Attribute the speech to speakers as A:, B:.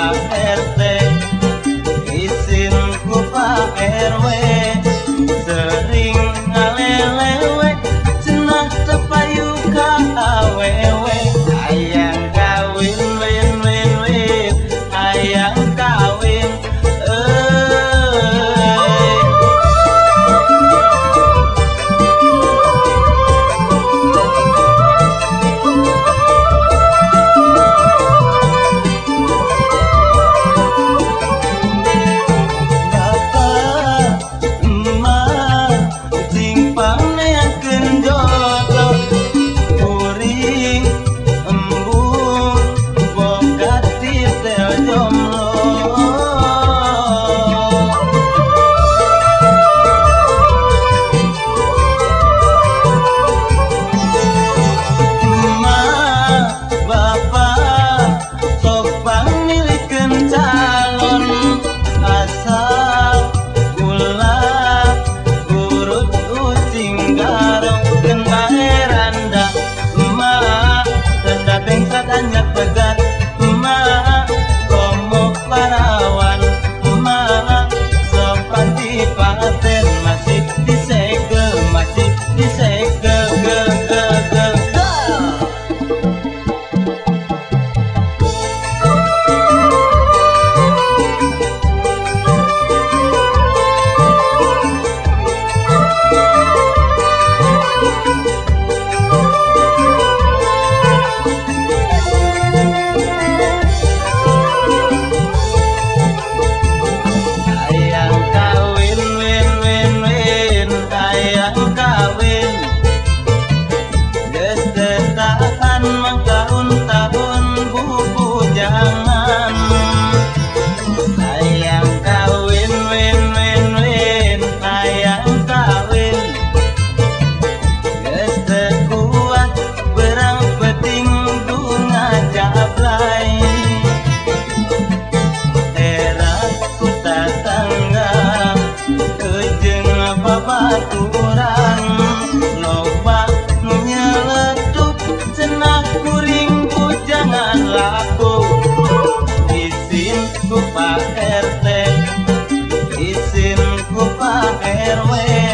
A: that away.